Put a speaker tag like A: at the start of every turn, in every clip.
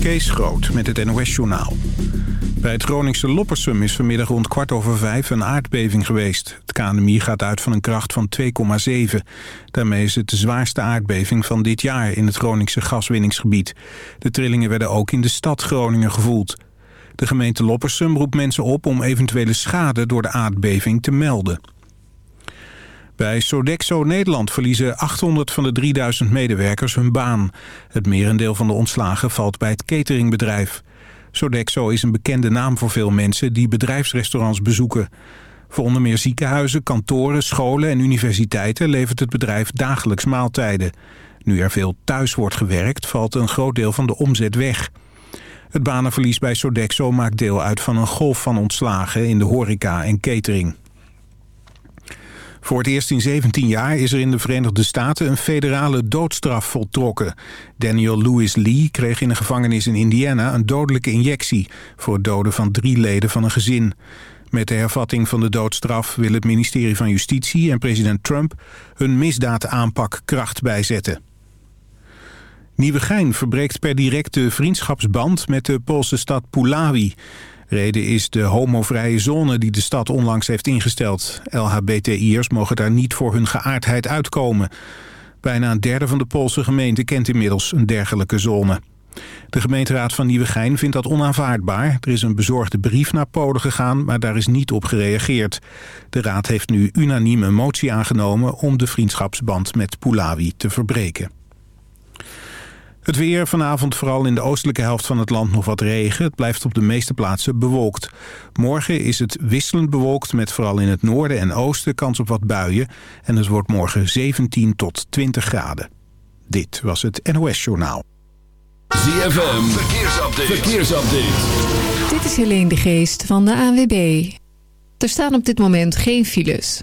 A: Kees Groot met het NOS-journaal. Bij het Groningse Loppersum is vanmiddag rond kwart over vijf een aardbeving geweest. Het KNMI gaat uit van een kracht van 2,7. Daarmee is het de zwaarste aardbeving van dit jaar in het Groningse gaswinningsgebied. De trillingen werden ook in de stad Groningen gevoeld. De gemeente Loppersum roept mensen op om eventuele schade door de aardbeving te melden. Bij Sodexo Nederland verliezen 800 van de 3000 medewerkers hun baan. Het merendeel van de ontslagen valt bij het cateringbedrijf. Sodexo is een bekende naam voor veel mensen die bedrijfsrestaurants bezoeken. Voor onder meer ziekenhuizen, kantoren, scholen en universiteiten levert het bedrijf dagelijks maaltijden. Nu er veel thuis wordt gewerkt, valt een groot deel van de omzet weg. Het banenverlies bij Sodexo maakt deel uit van een golf van ontslagen in de horeca en catering. Voor het eerst in 17 jaar is er in de Verenigde Staten een federale doodstraf voltrokken. Daniel Lewis Lee kreeg in een gevangenis in Indiana een dodelijke injectie... voor het doden van drie leden van een gezin. Met de hervatting van de doodstraf wil het ministerie van Justitie en president Trump... hun misdaadaanpak kracht bijzetten. Nieuwegein verbreekt per direct de vriendschapsband met de Poolse stad Puławy... Reden is de homovrije zone die de stad onlangs heeft ingesteld. LHBTI'ers mogen daar niet voor hun geaardheid uitkomen. Bijna een derde van de Poolse gemeente kent inmiddels een dergelijke zone. De gemeenteraad van Nieuwegein vindt dat onaanvaardbaar. Er is een bezorgde brief naar Polen gegaan, maar daar is niet op gereageerd. De raad heeft nu unaniem een motie aangenomen om de vriendschapsband met Pulawi te verbreken. Het weer vanavond vooral in de oostelijke helft van het land nog wat regen. Het blijft op de meeste plaatsen bewolkt. Morgen is het wisselend bewolkt met vooral in het noorden en oosten kans op wat buien. En het wordt morgen 17 tot 20 graden. Dit was het NOS Journaal.
B: ZFM, verkeersupdate. verkeersupdate.
C: Dit is Helene de Geest van de ANWB. Er staan op dit moment geen files.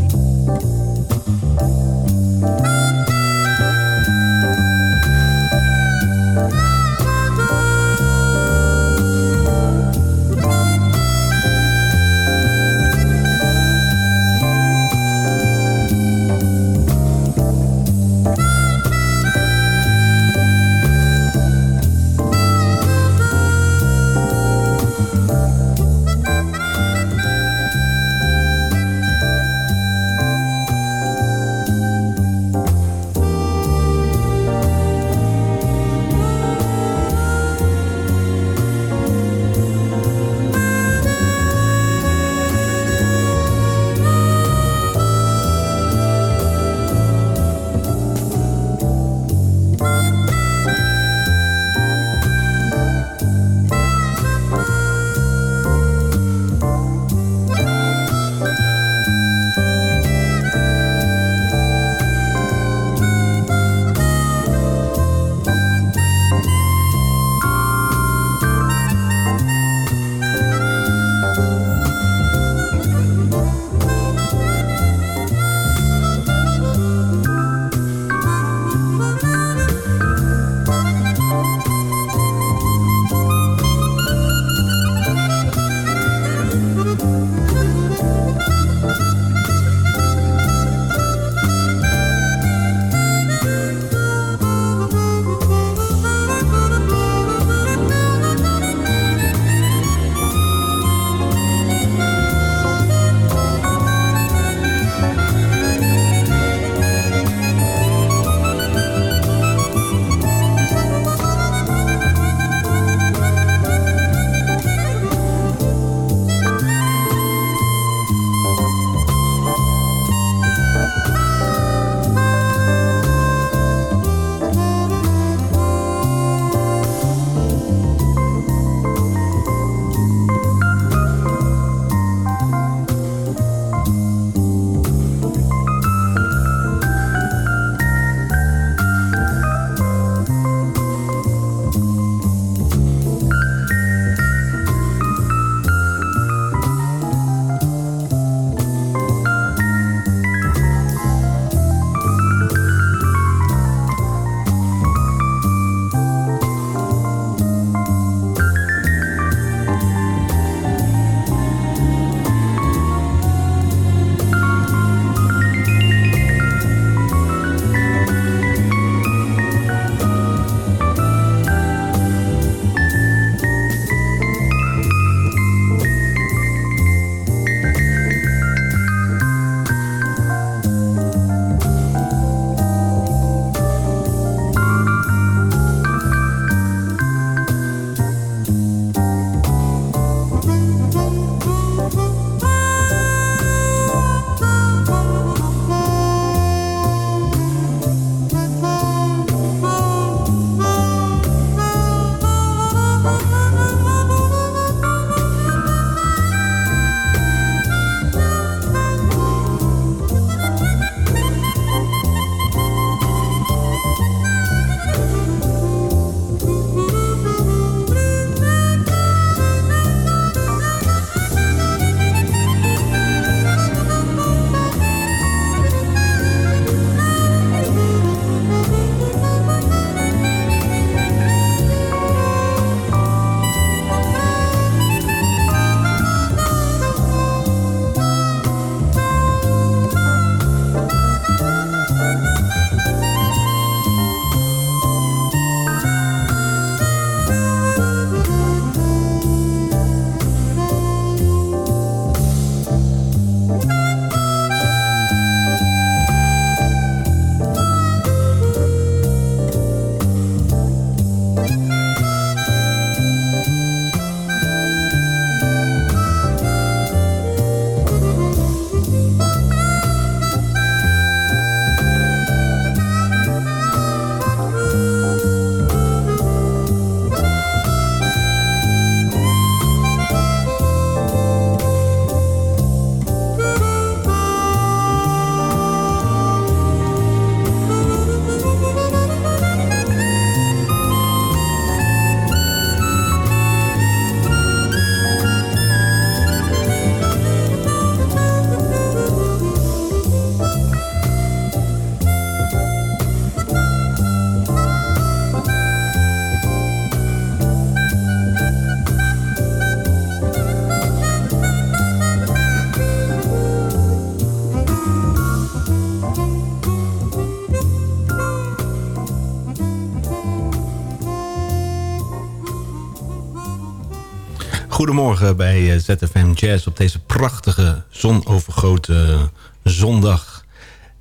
D: bij ZFM Jazz op deze prachtige zonovergoten zondag.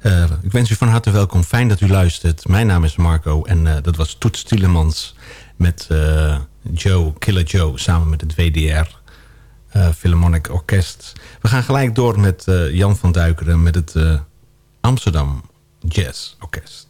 D: Uh, ik wens u van harte welkom. Fijn dat u luistert. Mijn naam is Marco en dat was Toets Tielemans met Joe, Killer Joe, samen met het WDR Philharmonic Orkest. We gaan gelijk door met Jan van Duikeren met het Amsterdam Jazz Orkest.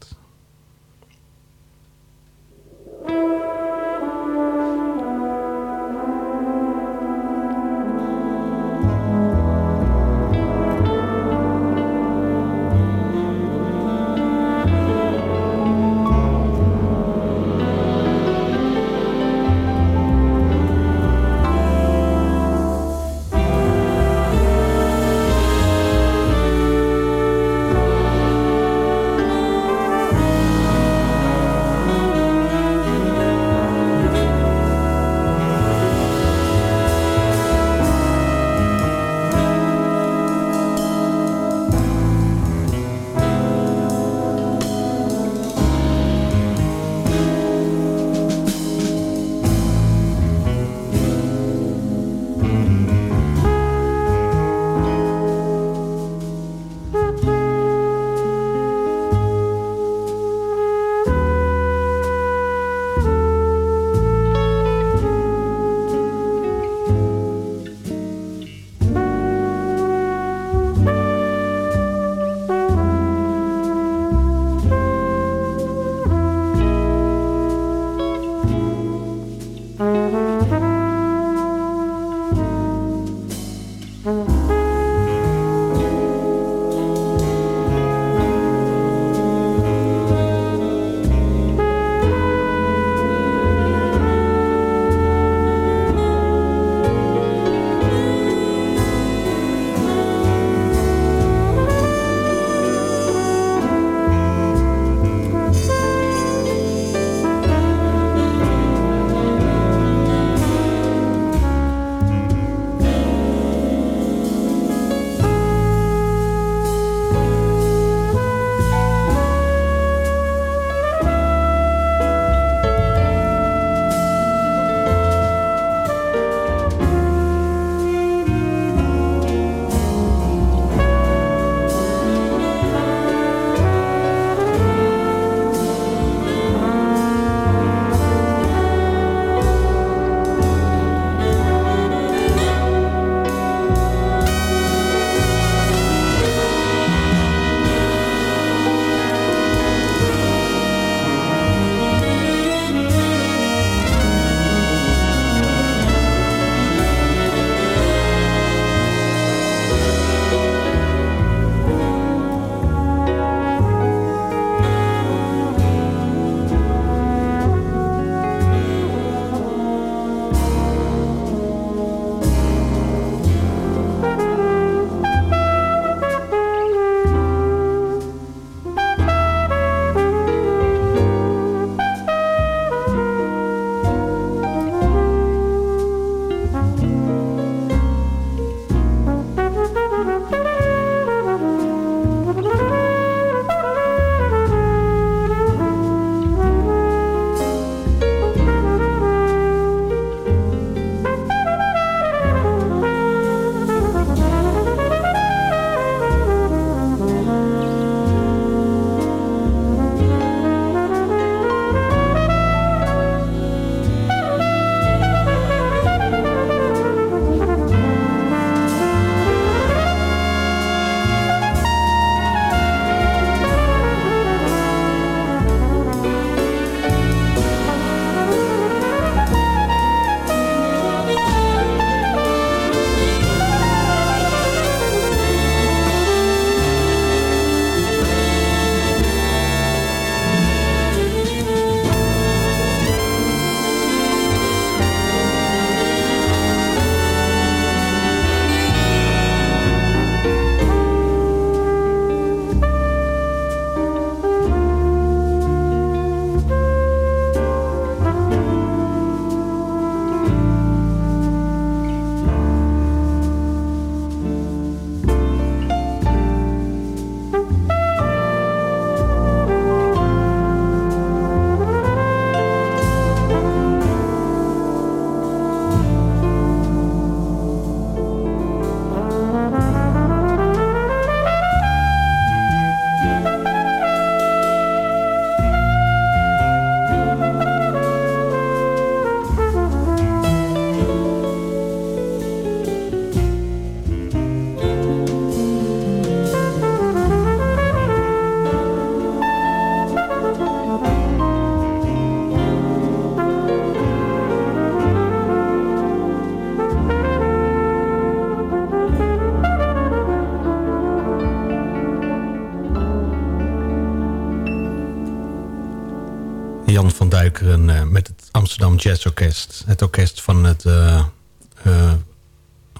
D: Van Duikeren met het Amsterdam Jazz Orkest. Het orkest van het... hoe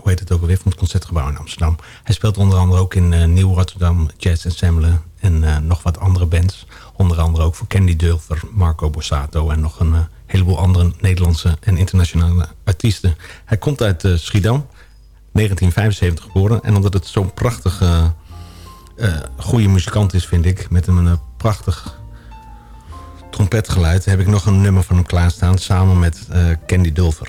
D: heet het ook alweer? Van het Concertgebouw in Amsterdam. Hij speelt onder andere ook in Nieuw Rotterdam Jazz Ensemble. En nog wat andere bands. Onder andere ook voor Candy Dulfer, Marco Borsato... en nog een heleboel andere Nederlandse en internationale artiesten. Hij komt uit Schiedam. 1975 geboren. En omdat het zo'n prachtige, goede muzikant is, vind ik... met een prachtig trompetgeluid... heb ik nog een nummer van hem klaarstaan... samen met uh, Candy Dulfer.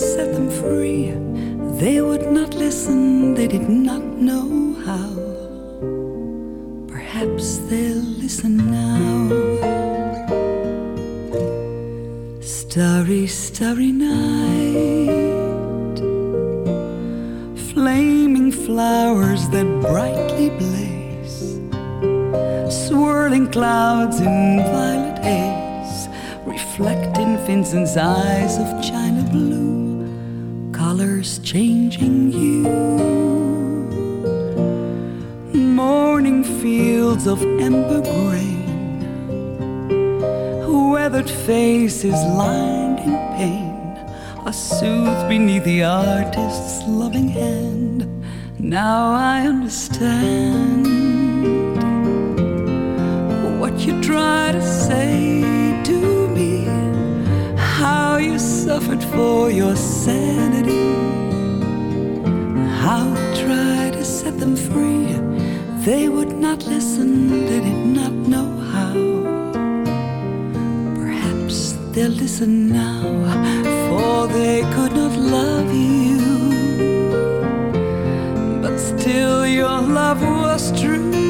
E: set them free they would not listen, they did not know how. Perhaps they'll listen now. Starry, starry night. Flaming flowers that brightly blaze. Swirling clouds in violet haze. Reflecting Vincent's eyes of blue changing you. Morning fields of amber grain, weathered faces lined in pain, are soothed beneath the artist's loving hand. Now I understand what you try to say suffered for your sanity how try to set them free. They would not listen, they did not know how. Perhaps they'll listen now, for they could not love you. But still, your love was true.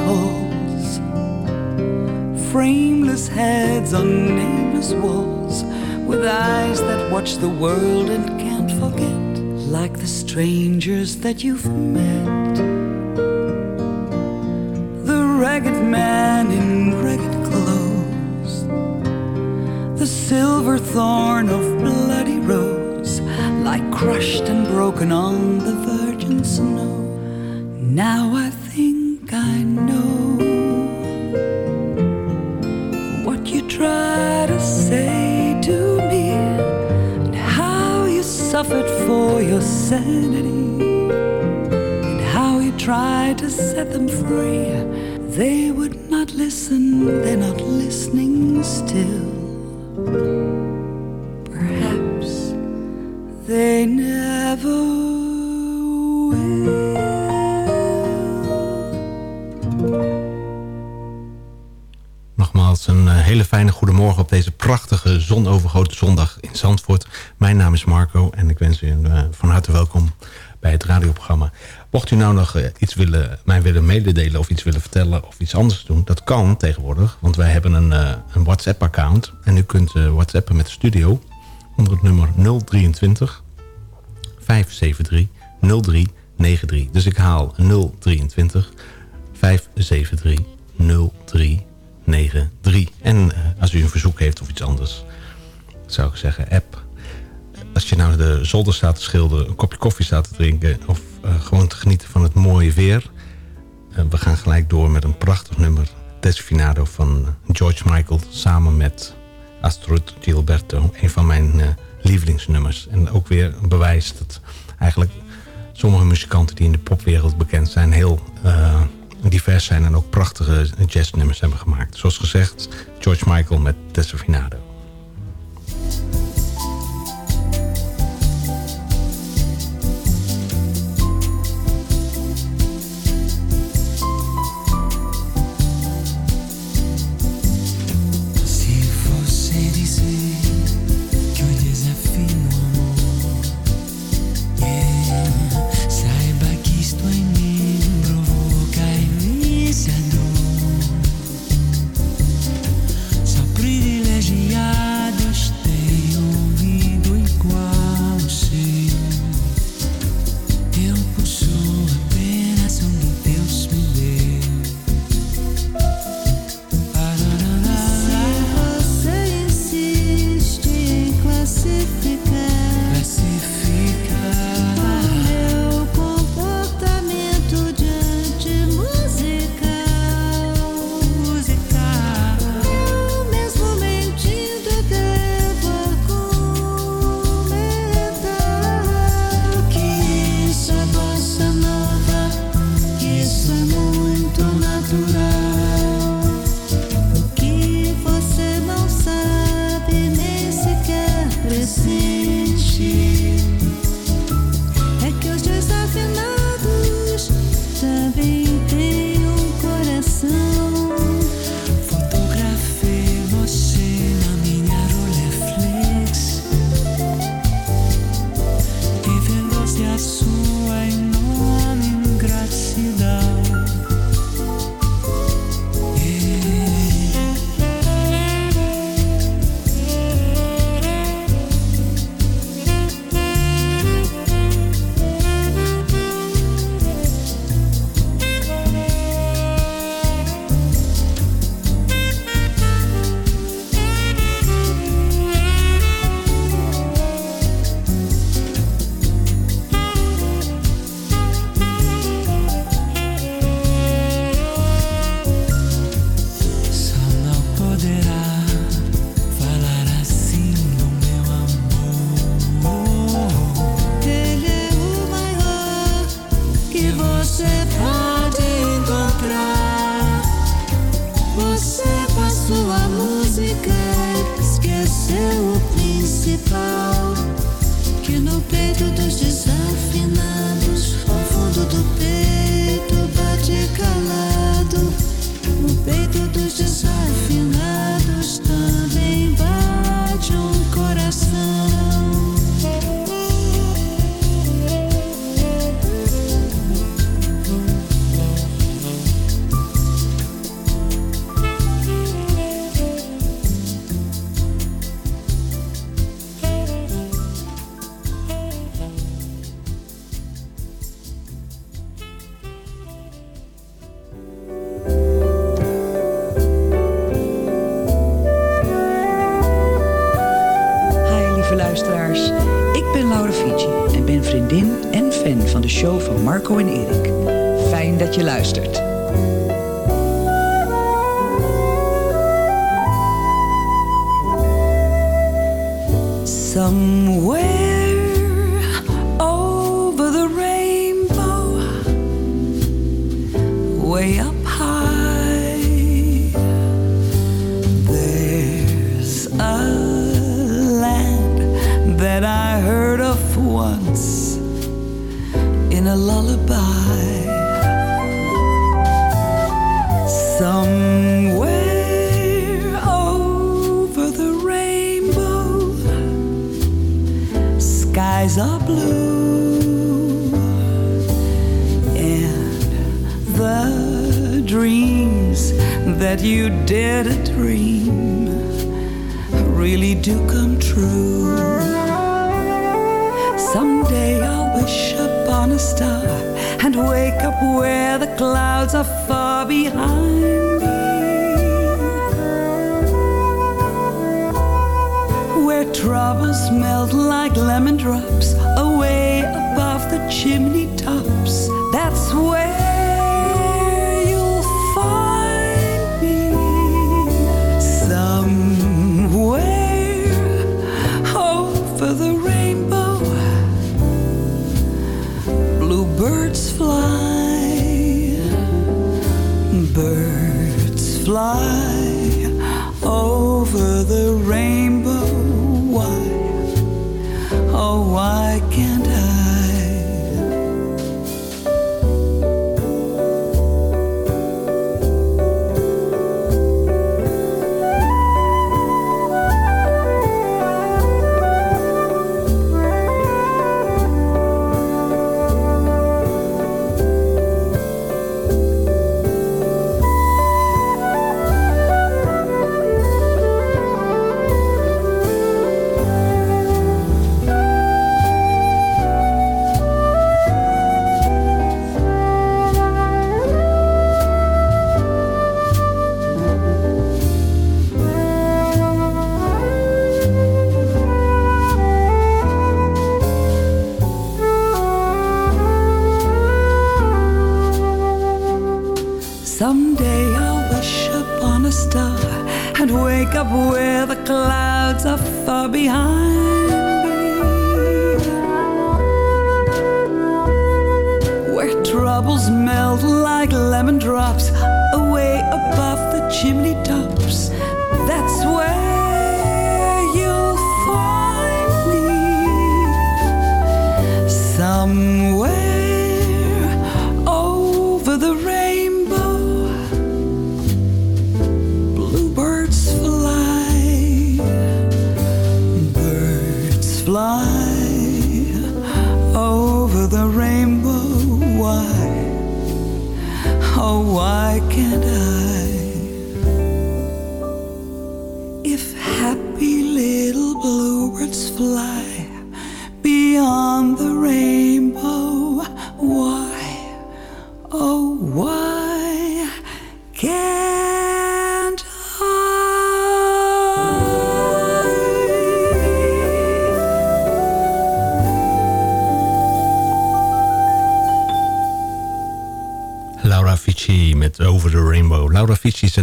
E: frameless heads on nameless walls, with eyes that watch the world and can't forget, like the strangers that you've met. The ragged man in ragged clothes, the silver thorn of bloody rose, like crushed and broken on the virgin snow. Now I for your sanity and how he tried to set them free. They would not listen, they're not listening still. Perhaps they never
D: deze prachtige zonovergoten zondag in Zandvoort. Mijn naam is Marco en ik wens u uh, van harte welkom bij het radioprogramma. Mocht u nou nog uh, iets willen, mij willen mededelen of iets willen vertellen of iets anders doen, dat kan tegenwoordig. Want wij hebben een, een WhatsApp-account en u kunt WhatsAppen met de studio onder het nummer 023 573 0393. Dus ik haal 023 573 0393. 93. En uh, als u een verzoek heeft of iets anders, zou ik zeggen app. Als je nou de zolder staat te schilderen, een kopje koffie staat te drinken... of uh, gewoon te genieten van het mooie weer... Uh, we gaan gelijk door met een prachtig nummer. Desfinado van George Michael samen met Astrid Gilberto. Een van mijn lievelingsnummers. En ook weer een bewijs dat eigenlijk sommige muzikanten die in de popwereld bekend zijn... heel divers zijn en ook prachtige jazznummers hebben gemaakt. Zoals gezegd, George Michael met Desafinado.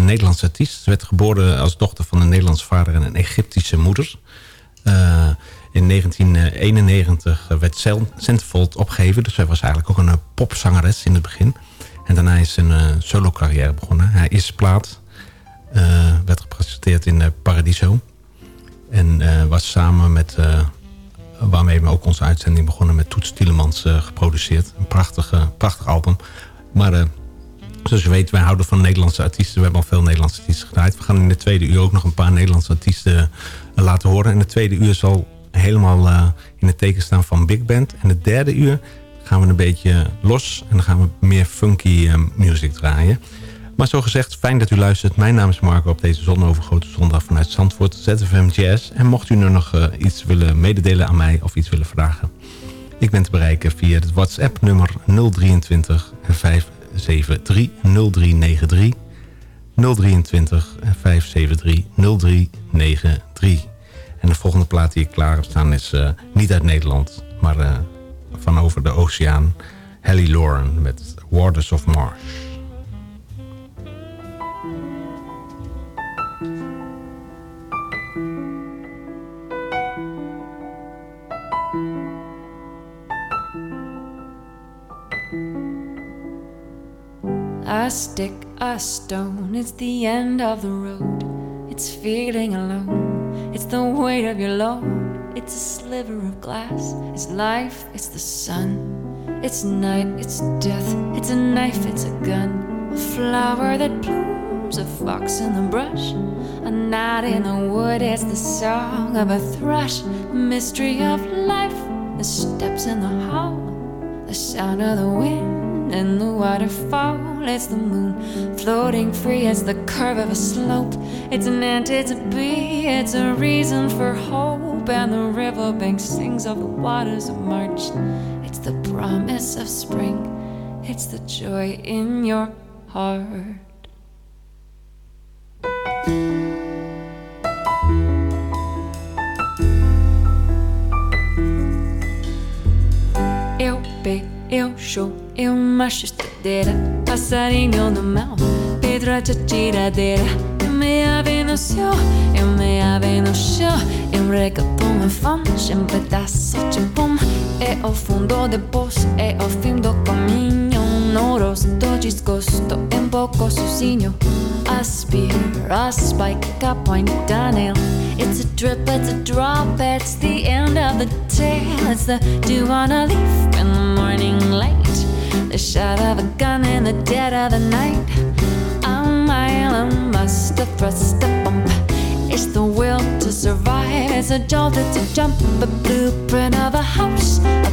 D: Nederlandse artiest. Ze werd geboren als dochter van een Nederlandse vader en een Egyptische moeder. Uh, in 1991 werd Centerfold opgegeven. Dus zij was eigenlijk ook een popzangeres in het begin. En daarna is een solo carrière begonnen. Hij is plaat. Werd gepresenteerd in Paradiso. En was samen met waarmee we ook onze uitzending begonnen met Toets Tielemans geproduceerd. Een prachtige, prachtig album. Maar zoals je weet, wij houden van Nederlandse artiesten. We hebben al veel Nederlandse artiesten gedraaid. We gaan in de tweede uur ook nog een paar Nederlandse artiesten uh, laten horen. En de tweede uur zal helemaal uh, in het teken staan van Big Band. En de derde uur gaan we een beetje los. En dan gaan we meer funky music draaien. Maar zo gezegd, fijn dat u luistert. Mijn naam is Marco op deze zonovergrote zondag vanuit Zandvoort, ZFM Jazz. En mocht u nu nog iets willen mededelen aan mij of iets willen vragen... Ik ben te bereiken via het WhatsApp nummer 023 573 0393. 023 573 0393. En de volgende plaat die ik klaar heb staan is uh, niet uit Nederland, maar uh, van over de oceaan. Helly Lauren met Waters of Marsh.
F: A stick, a stone, it's the end of the road. It's feeling alone, it's the weight of your load. It's a sliver of glass, it's life, it's the sun. It's night, it's death, it's a knife, it's a gun. A flower that blooms, a fox in the brush. A knot in the wood, it's the song of a thrush. The mystery of life, the steps in the hall, the sound of the wind and the waterfall. It's the moon floating free as the curve of a slope. It's an ant, it's a bee, it's a reason for hope. And the riverbank sings of the waters of March. It's the promise of spring, it's the joy in your heart. Eu be, eu show eu macho estadeira, passarinho no mel, Pedro a tiradeira. Eu me ave no céu, eu me ave no chão, eu reggaeton em fãs, um pedaço de pão. É o fundo de poço, é o fim do caminho. No rosto desgosto, um pouco sozinho. Aspira, a spike, a point, nail. It's a drip, it's a drop, it's the end of the tale. It's the dew on a leaf in the morning light. The shot of a gun in the dead of the night. A mile, a must, a thrust, a bump. It's the will to survive. It's a jolt, it's a jump, a blueprint of a house, a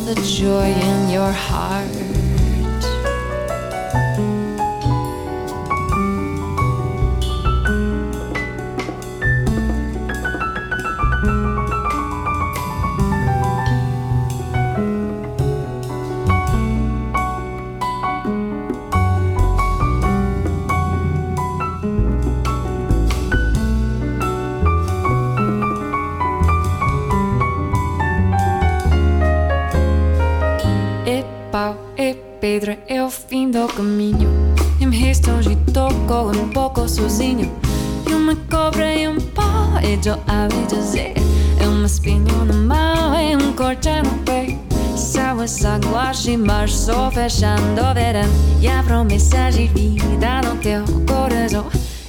F: the joy in your heart. E março fechando o verão. E a promessa de vida no teu coração.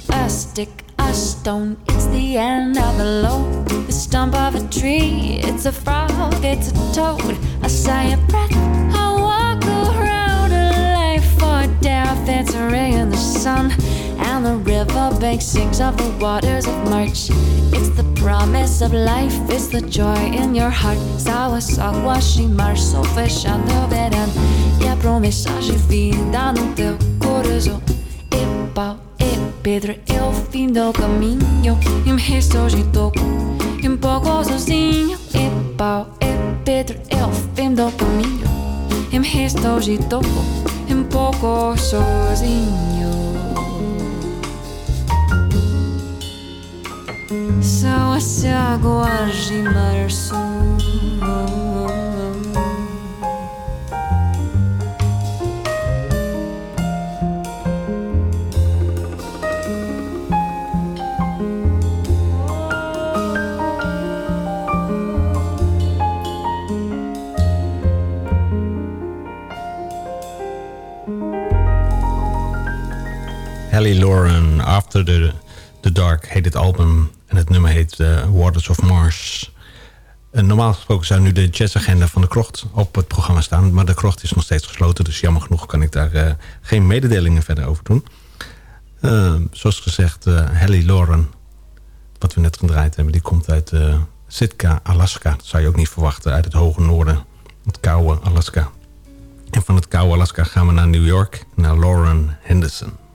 F: A stick, a stone, it's the end of the load. The stump of a tree, it's a frog, it's a toad. I say a breath, I walk around a life for death, it's a ray in the sun. And the riverbank sings of the waters of March. It's the promise of life, it's the joy in your heart. Águas, águas e março fechando o verão. E a promessa de vida no teu coração. E pau, e Pedro, é o fim do caminho. E me restou de toco, um pouco sozinho. E pau, e Pedro, é o fim do caminho. eu me restou de topo um pouco sozinho. São as águas de
D: After the, the Dark heet dit album. En het nummer heet uh, Waters of Mars. En normaal gesproken zou nu de jazzagenda van de krocht op het programma staan. Maar de krocht is nog steeds gesloten. Dus jammer genoeg kan ik daar uh, geen mededelingen verder over doen. Zoals gezegd, Hallie Lauren, wat we net gedraaid hebben... die komt uit Sitka, Alaska. Dat zou je ook niet verwachten uit het hoge noorden. Het koude Alaska. En van het koude Alaska gaan we naar New York. Naar Lauren Henderson.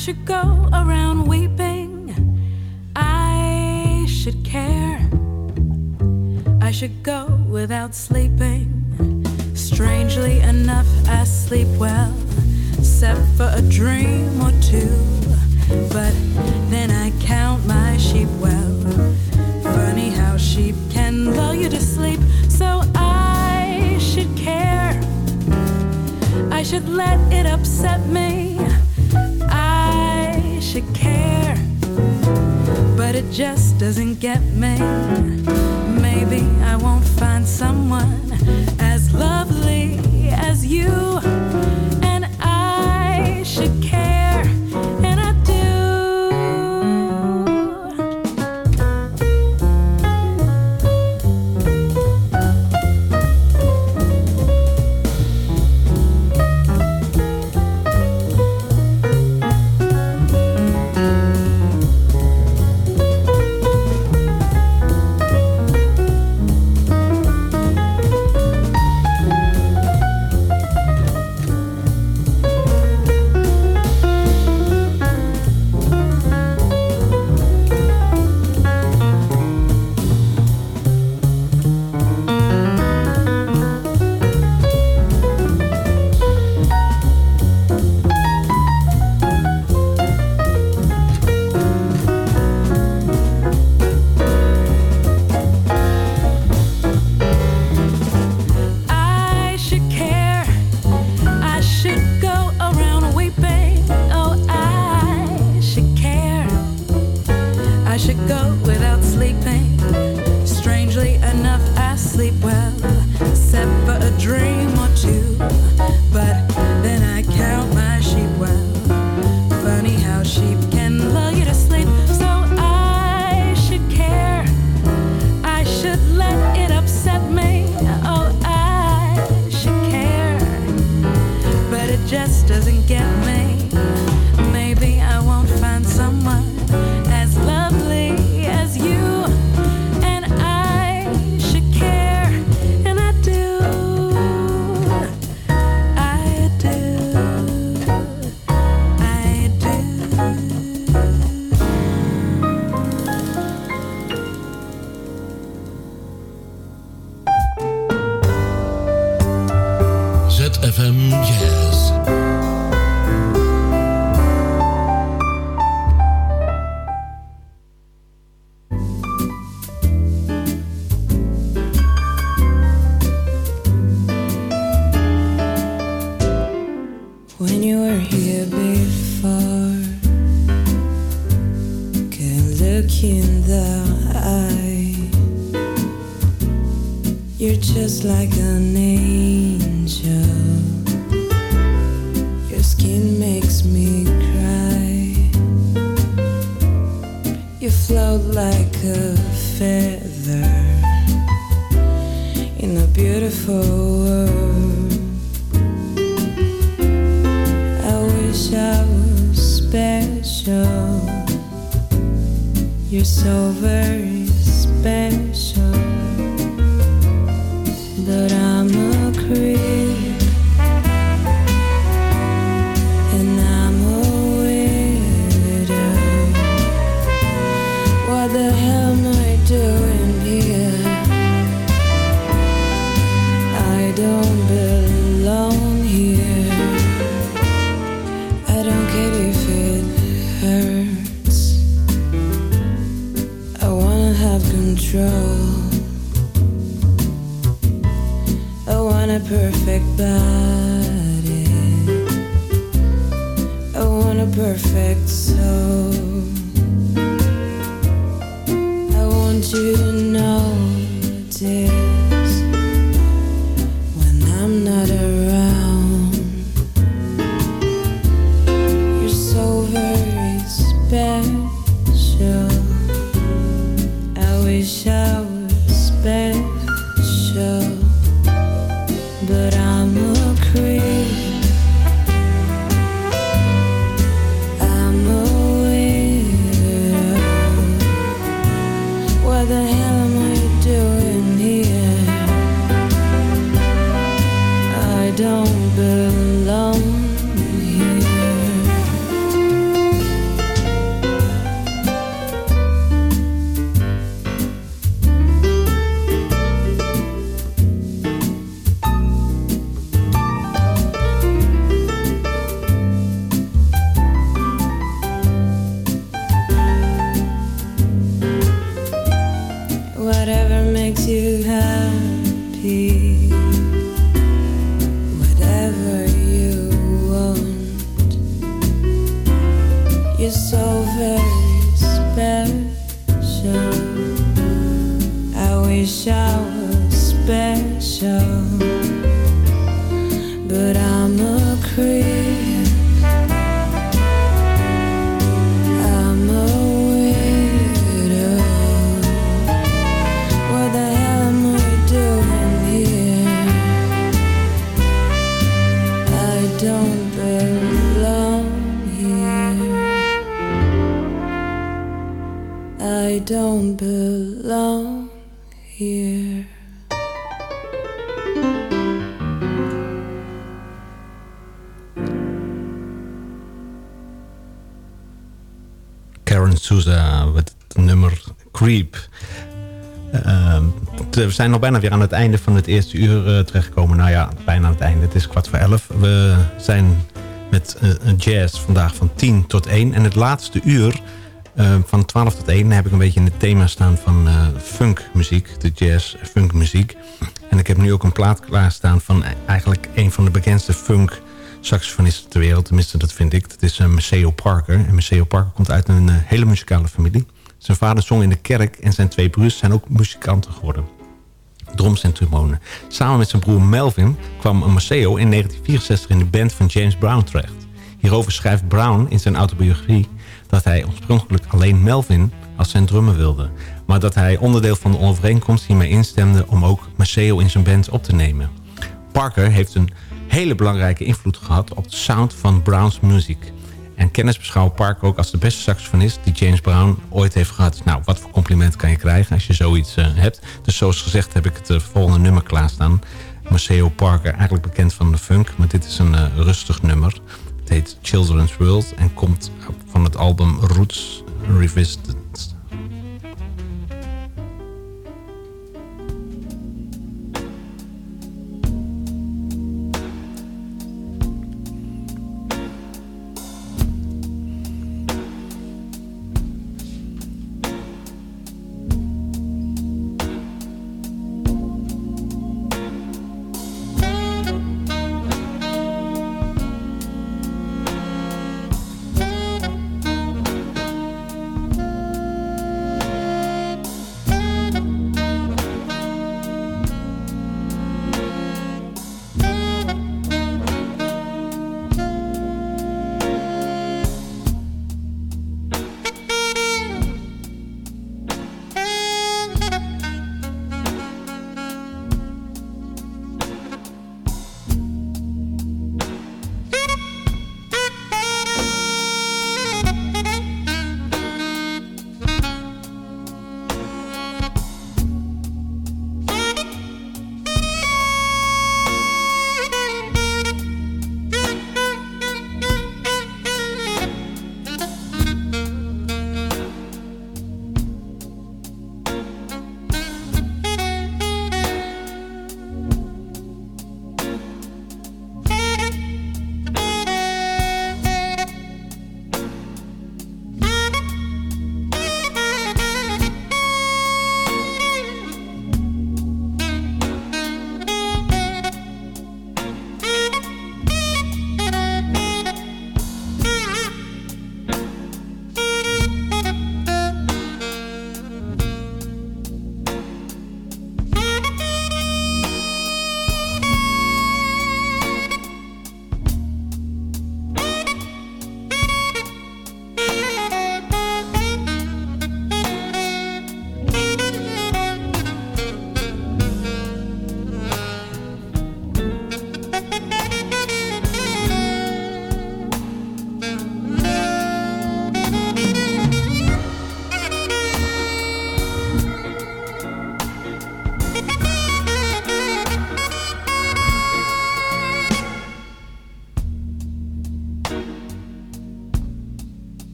G: Should go around weeping. I should care. I should go without sleeping. Strangely enough, I sleep well, except for a dream or two. But then I count my sheep well. Funny how sheep can lull you to sleep, so I should care. I should let it upset me should care, but it just doesn't get me. Maybe I won't find someone as lovely as you,
H: like to notice
D: Karen Souza met het nummer Creep. Ehm, we zijn nog bijna weer aan het einde van het eerste uur eh, terechtgekomen. Nou ja, bijna aan het einde. Het is kwart voor elf. We zijn met eh, jazz vandaag van 10 tot 1. En het laatste uur eh, van 12 tot 1 heb ik een beetje in het thema staan van eh funkmuziek. De jazz funkmuziek. En ik heb nu ook een plaat klaarstaan van eigenlijk een van de bekendste funk saxofonisten ter wereld. Tenminste, dat vind ik. Dat is uh, Maceo Parker. En Maceo Parker komt uit een eh, hele muzikale familie. Zijn vader zong in de kerk en zijn twee broers zijn ook muzikanten geworden. Drums en trombone. Samen met zijn broer Melvin kwam Maceo in 1964 in de band van James Brown terecht. Hierover schrijft Brown in zijn autobiografie dat hij oorspronkelijk alleen Melvin als zijn drummer wilde. Maar dat hij onderdeel van de overeenkomst hiermee instemde om ook Maceo in zijn band op te nemen. Parker heeft een hele belangrijke invloed gehad op de sound van Browns muziek. En kennis beschouwt Parker ook als de beste saxofonist die James Brown ooit heeft gehad. Nou, wat voor compliment kan je krijgen als je zoiets eh, hebt. Dus zoals gezegd heb ik het eh, volgende nummer klaarstaan. Maceo Parker, eigenlijk bekend van de funk, maar dit is een eh, rustig nummer. Het heet Children's World en komt van het album Roots Revisited.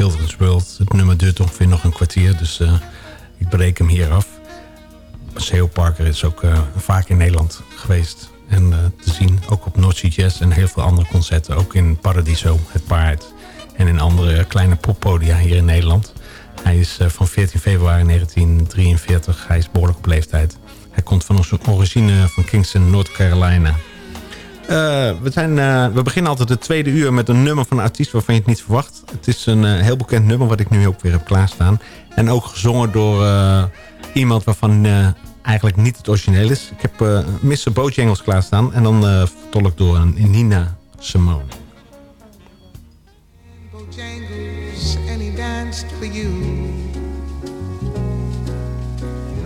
I: Children's World. Het nummer duurt ongeveer nog een kwartier, dus uh, ik breek hem hier af. Maceo Parker is ook uh, vaak in Nederland geweest en te zien. Ook op Noordse Jazz en heel veel andere concerten. Ook in Paradiso, het paard. En in andere kleine poppodia hier in Nederland. Hij is van 14 februari 1943. Hij is behoorlijk op leeftijd. Hij komt van onze origine van Kingston, North Carolina. We, zijn, we beginnen altijd het tweede uur met een nummer van een artiest waarvan je het niet verwacht. Het is een uh, heel bekend nummer wat ik nu ook weer heb klaarstaan. En ook gezongen door iemand waarvan eigenlijk niet het origineel is. Ik heb uh, Mr. Bojangles klaarstaan en dan vertolkt door een Nina Simone.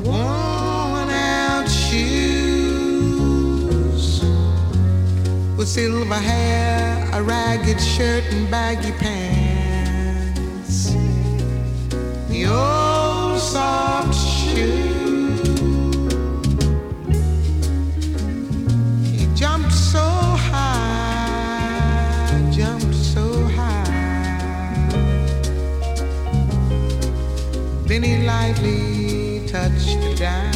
I: Out with silver hair, a ragged shirt and baggy pants. Old soft shoe. He jumped so high, jumped so high. Then he lightly touched the down.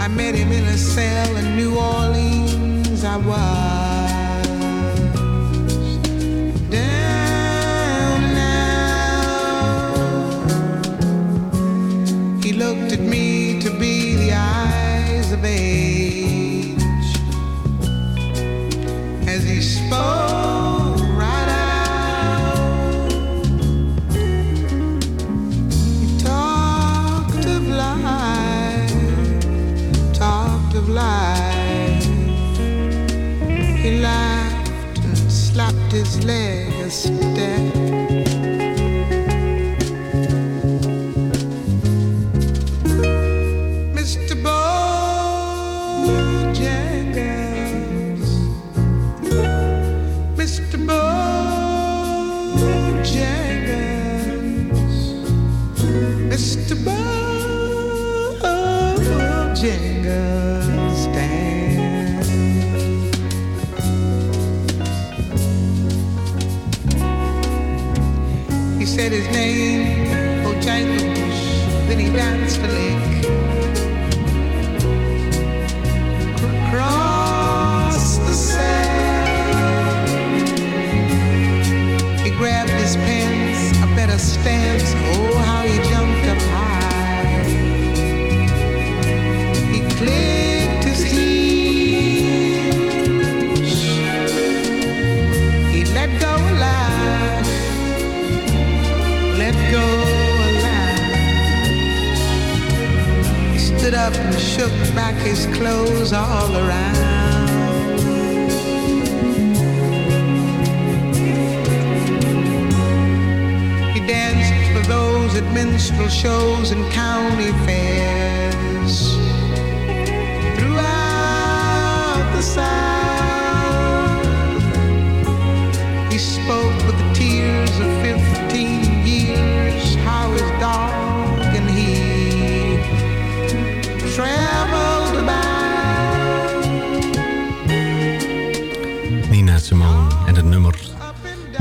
I: I met him in a cell in New Orleans. I was He said his name, oh, Bojangles, then he danced a lick. Across the sand, he grabbed his pants, a better stance. Oh, how he jumped up and shook back his clothes all around. He danced for those at minstrel shows and county fairs. Throughout the South, he spoke with the tears of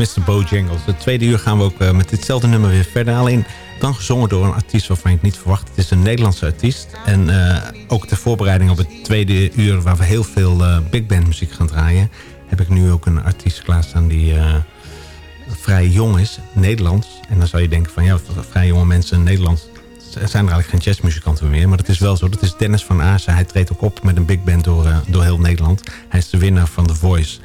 I: Mr. Bojangles. Het tweede uur gaan we ook uh, met ditzelfde nummer weer verder. Alleen dan gezongen door een artiest waarvan je het niet verwacht. Het is een Nederlandse artiest. En uh, ook ter voorbereiding op het tweede uur... waar we heel veel uh, big band muziek gaan draaien... heb ik nu ook een artiest klaarstaan die vrij jong is. Nederlands. En dan zou je denken van ja, vrij jonge mensen in Nederland... zijn er eigenlijk geen jazzmuzikanten meer. Maar dat is wel zo. Dat is Dennis van Aarsen. Hij treedt ook op met een big band door, door heel Nederland. Hij is de winnaar van The Voice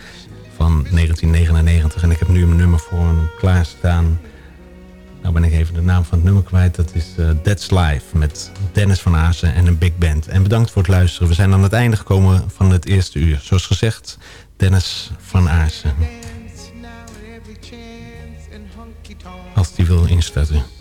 I: van 1999. En ik heb nu een nummer voor hem klaarstaan. Nou ben ik even de naam van het nummer kwijt. Dat is uh, That's Life met Dennis van Azen en een big band. En bedankt voor het luisteren. We zijn aan het einde gekomen van het eerste uur. Zoals gezegd, Dennis van Azen. Als die wil instarten.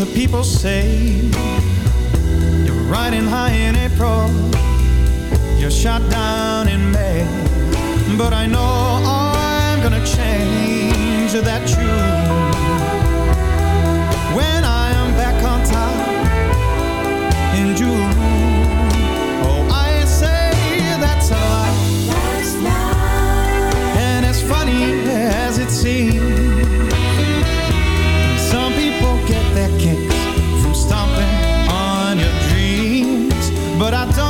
J: the people say. You're riding high in April. You're shot down in May. But I know I'm gonna change that June When I am back on top in June. Oh, I say that's a lie. And as funny as it seems but I don't